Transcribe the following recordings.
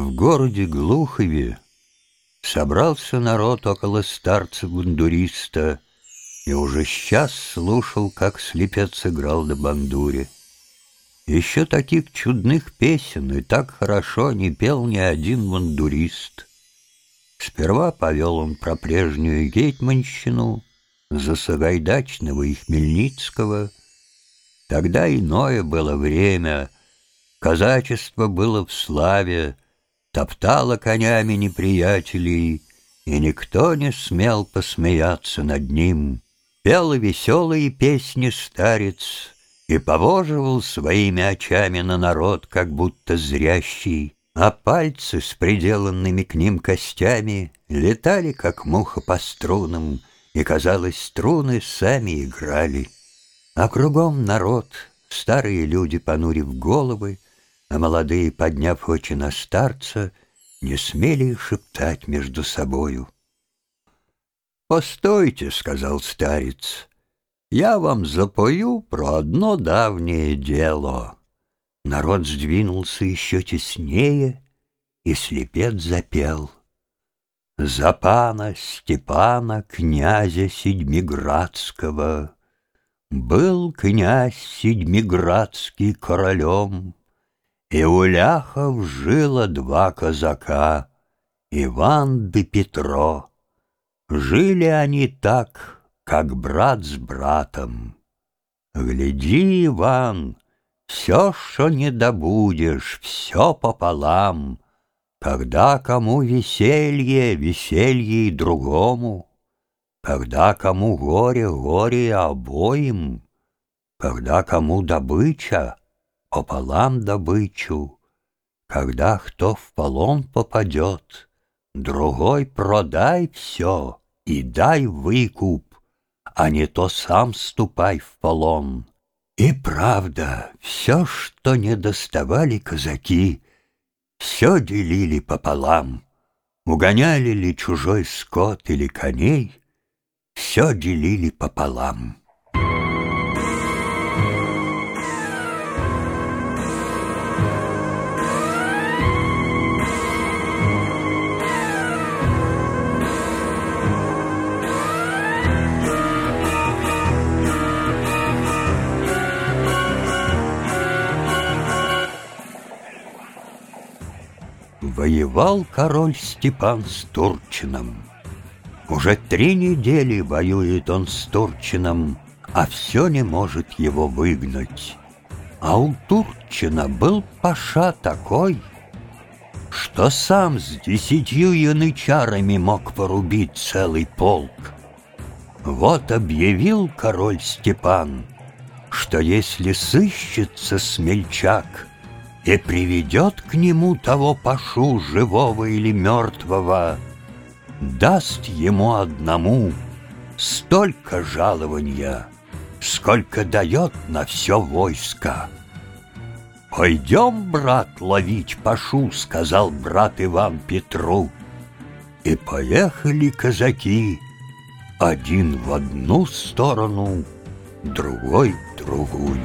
В городе Глухове собрался народ около старца-бандуриста и уже сейчас слушал, как слепец играл на бандуре. Еще таких чудных песен и так хорошо не пел ни один бандурист. Сперва повел он про прежнюю гетьманщину, за Сагайдачного и Хмельницкого. Тогда иное было время, казачество было в славе, топтало конями неприятелей, и никто не смел посмеяться над ним. Пел веселые песни старец и повоживал своими очами на народ, как будто зрящий, а пальцы с приделанными к ним костями летали, как муха по струнам, и, казалось, струны сами играли. А кругом народ, старые люди, понурив головы, а молодые, подняв очи на старца, не смели шептать между собою. «Постойте», — сказал старец, — «я вам запою про одно давнее дело». Народ сдвинулся еще теснее, и слепец запел. За пана Степана, князя Седьмиградского, Был князь Седьмиградский королем, и у ляхов жило два казака, Иван да Петро. Жили они так, как брат с братом. Гляди, Иван, все, что не добудешь, все пополам. Когда кому веселье, веселье и другому, Когда кому горе, горе обоим, Когда кому добыча, пополам добычу, Когда кто в полон попадет, Другой продай все и дай выкуп, А не то сам ступай в полон. И правда, все, что не доставали казаки, Все делили пополам, Угоняли ли чужой скот или коней, Все делили пополам. Воевал король Степан с Турчином. Уже три недели воюет он с Турчином, а все не может его выгнать. А у Турчина был паша такой, что сам с десятью янычарами мог порубить целый полк. Вот объявил король Степан, что если сыщется смельчак — и приведет к нему того пашу, живого или мертвого, даст ему одному столько жалования, сколько дает на все войско. «Пойдем, брат, ловить пашу», — сказал брат Иван Петру. И поехали казаки, один в одну сторону, другой другую.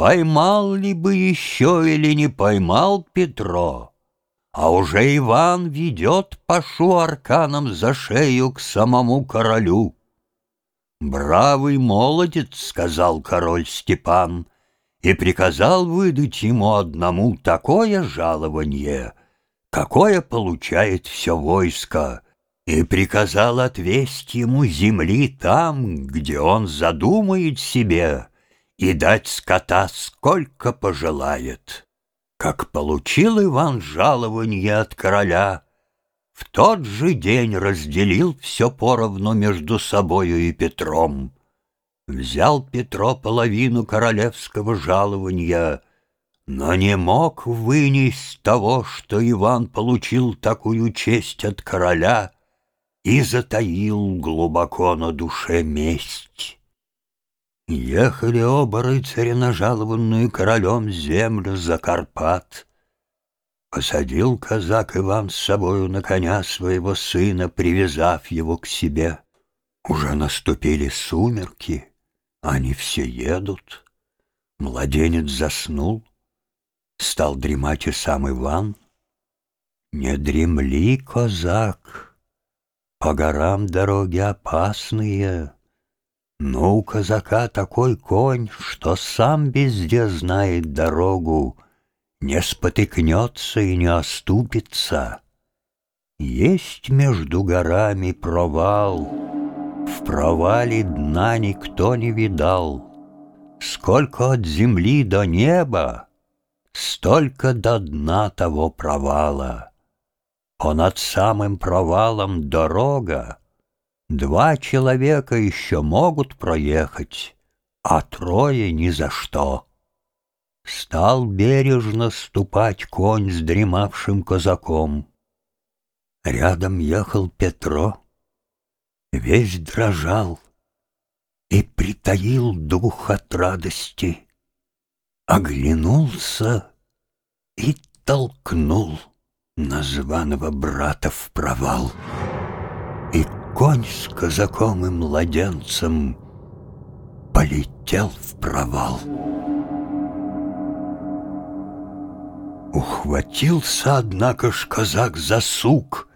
Поймал ли бы еще или не поймал Петро, А уже Иван ведет Пашу арканом за шею к самому королю. «Бравый молодец», — сказал король Степан, И приказал выдать ему одному такое жалование, Какое получает все войско, И приказал отвесть ему земли там, где он задумает себе — и дать скота сколько пожелает. Как получил Иван жалование от короля, в тот же день разделил все поровну между собою и Петром. Взял Петро половину королевского жалования, но не мог вынести того, что Иван получил такую честь от короля и затаил глубоко на душе месть. Ехали оба рыцаря на жалованную королем землю за Карпат. Посадил казак Иван с собою на коня своего сына, привязав его к себе. Уже наступили сумерки, они все едут. Младенец заснул, стал дремать и сам Иван. Не дремли, козак, по горам дороги опасные. Но у казака такой конь, что сам везде знает дорогу, Не спотыкнется и не оступится. Есть между горами провал, В провале дна никто не видал. Сколько от земли до неба, Столько до дна того провала. Понад самым провалом дорога, Два человека еще могут проехать, а трое ни за что. Стал бережно ступать конь с дремавшим казаком. Рядом ехал Петро, весь дрожал и притаил дух от радости. Оглянулся и толкнул названного брата в провал. И конь с казаком и младенцем полетел в провал. Ухватился, однако ж, казак за сук,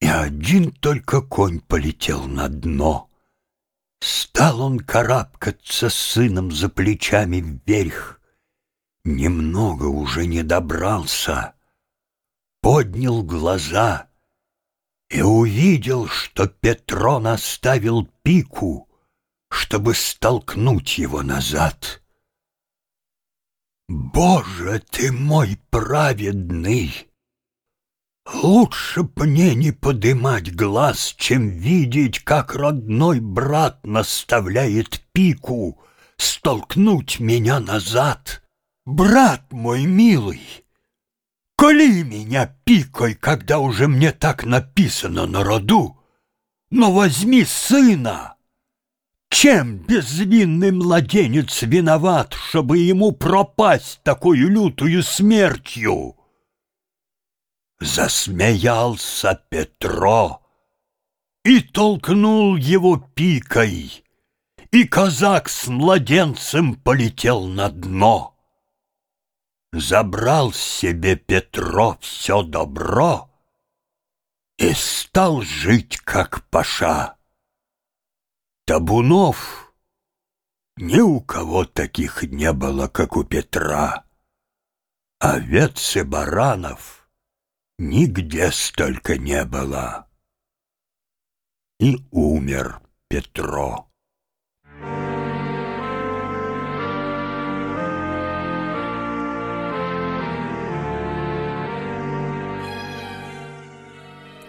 и один только конь полетел на дно. Стал он карабкаться с сыном за плечами вверх. Немного уже не добрался. Поднял глаза — и увидел, что Петро наставил пику, чтобы столкнуть его назад. «Боже ты мой праведный! Лучше б мне не подымать глаз, чем видеть, как родной брат наставляет пику, столкнуть меня назад. Брат мой милый!» Коли меня пикой, когда уже мне так написано на роду, но возьми сына. Чем безвинный младенец виноват, чтобы ему пропасть такой лютую смертью? Засмеялся Петро и толкнул его пикой, и казак с младенцем полетел на дно. Забрал себе Петро все добро И стал жить, как паша. Табунов ни у кого таких не было, как у Петра. Овец и баранов нигде столько не было. И умер Петро.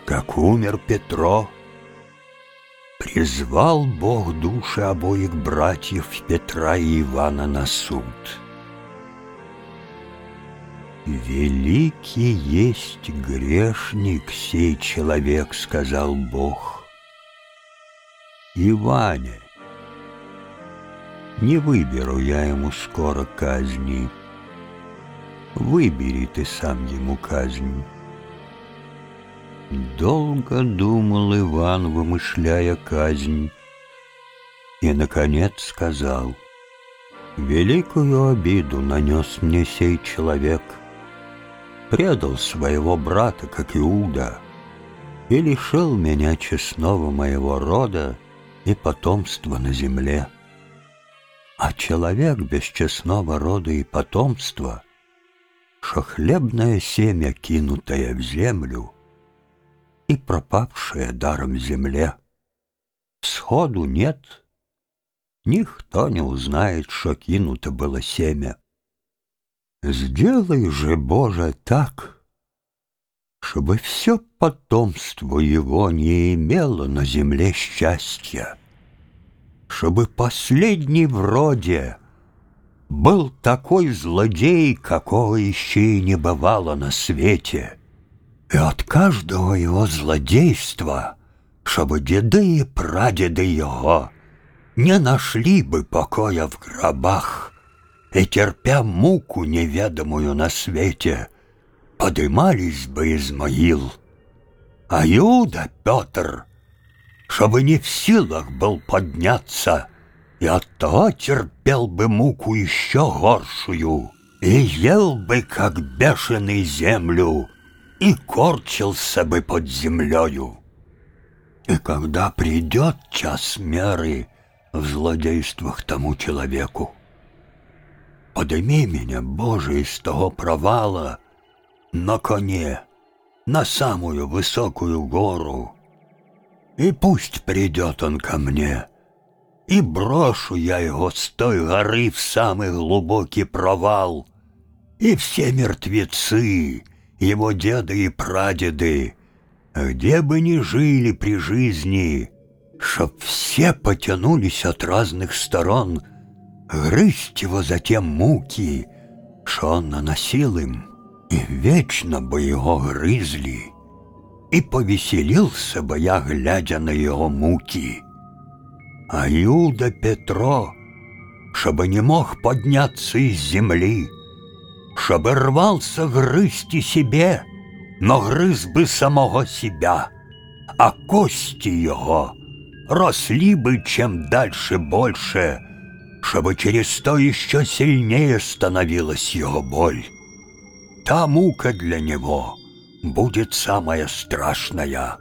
Как умер Петро, призвал Бог души обоих братьев Петра и Ивана на суд. «Великий есть грешник сей человек», — сказал Бог. «Иване, не выберу я ему скоро казни. Выбери ты сам ему казнь». Долго думал Иван, вымышляя казнь, и, наконец, сказал, «Великую обиду нанес мне сей человек, предал своего брата, как Иуда, и лишил меня честного моего рода и потомства на земле. А человек без честного рода и потомства, что хлебное семя, кинутое в землю, и пропавшая даром земле. Сходу нет, никто не узнает, что кинуто было семя. Сделай же, Боже, так, чтобы все потомство его не имело на земле счастья, чтобы последний в роде был такой злодей, какого еще и не бывало на свете — и от каждого его злодейства, чтобы деды и прадеды его не нашли бы покоя в гробах и, терпя муку неведомую на свете, подымались бы из могил. А Иуда Петр, чтобы не в силах был подняться, и оттого терпел бы муку еще горшую, и ел бы, как бешеный, землю, и корчился бы под землею. И когда придет час меры в злодействах тому человеку, подыми меня, Боже, из того провала на коне, на самую высокую гору, и пусть придет он ко мне, и брошу я его с той горы в самый глубокий провал, и все мертвецы, его деды и прадеды, где бы ни жили при жизни, чтоб все потянулись от разных сторон, грызть его затем муки, что он наносил им, и вечно бы его грызли, и повеселился бы я, глядя на его муки. А Иуда Петро, чтобы не мог подняться из земли, чтобы рвался грызть себе, но гриз би самого себя, а кости его росли бы чем дальше больше, чтобы через то еще сильнее становилась его боль. Та мука для него будет самая страшная,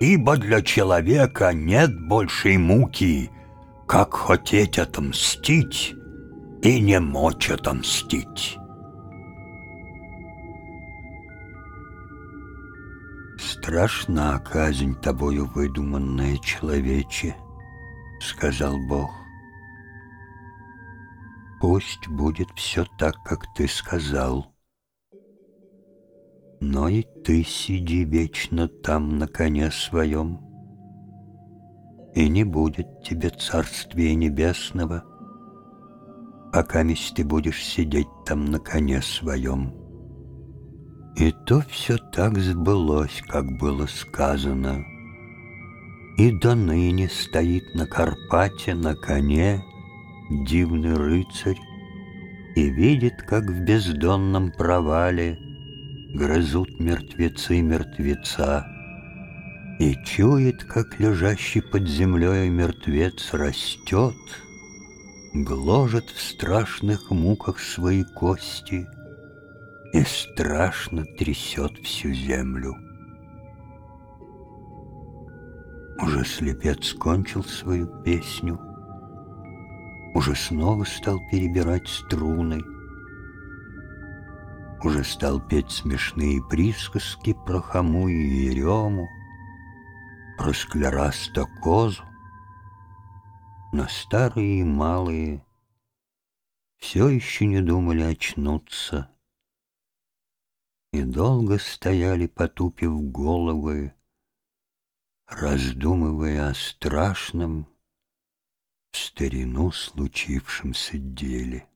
ибо для человека нет большей муки, как хотеть отомстить и не мочь отомстить. «Страшна казнь тобою выдуманная, человече», — сказал Бог. «Пусть будет все так, как ты сказал. Но и ты сиди вечно там на коне своем, и не будет тебе царствия небесного, пока ты будешь сидеть там на коне своем». И то все так сбылось, как было сказано. И до ныне стоит на Карпате на коне дивный рыцарь и видит, как в бездонном провале грызут мертвецы мертвеца, и чует, как лежащий под землей мертвец растет, гложет в страшных муках свои кости — и страшно трясет всю землю. Уже слепец кончил свою песню, уже снова стал перебирать струны, уже стал петь смешные присказки про хаму и ерему, про склераста козу, но старые и малые все еще не думали очнуться — и долго стояли, потупив головы, раздумывая о страшном в старину случившемся деле.